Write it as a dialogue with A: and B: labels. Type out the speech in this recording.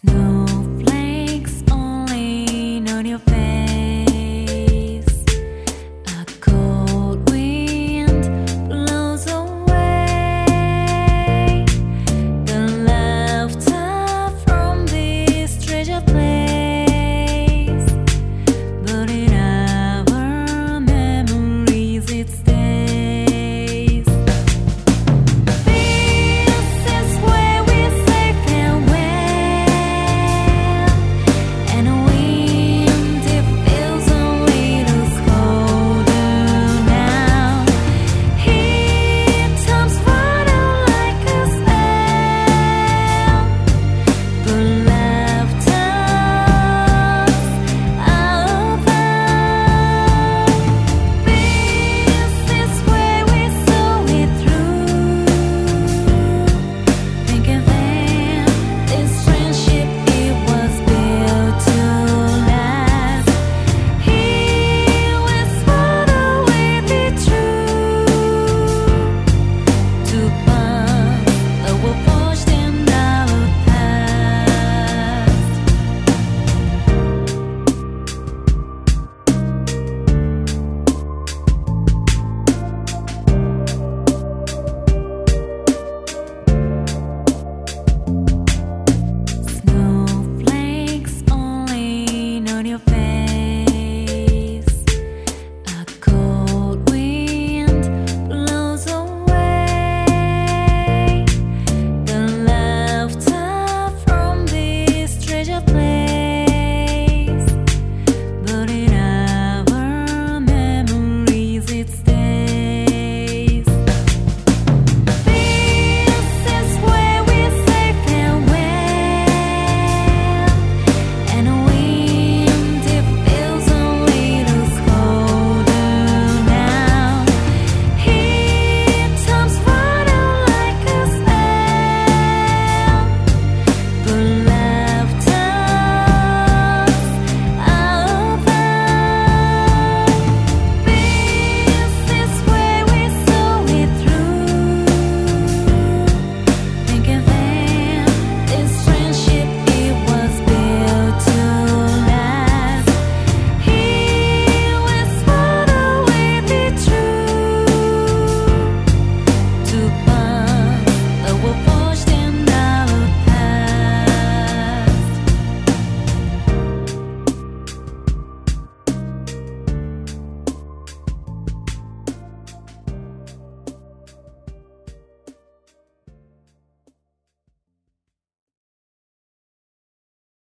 A: snow.